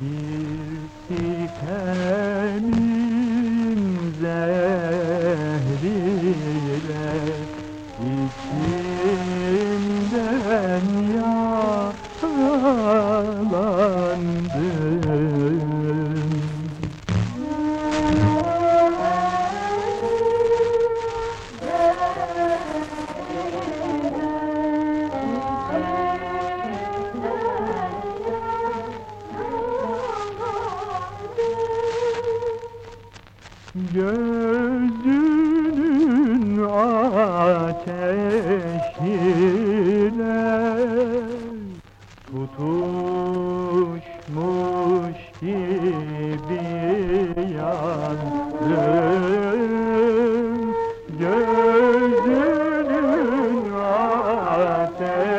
Bir sitemin zehriyle içimden yaralandım Gözünün ateşiyle tutuşmuş gibi yandım. Gözünün ateşiyle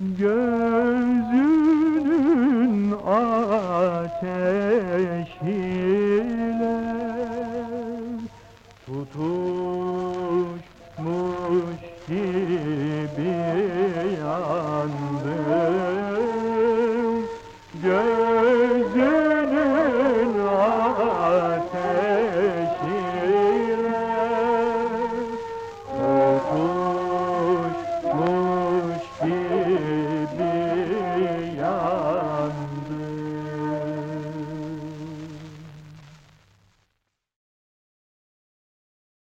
Gözünün ateşiyle tutuşmuş gibi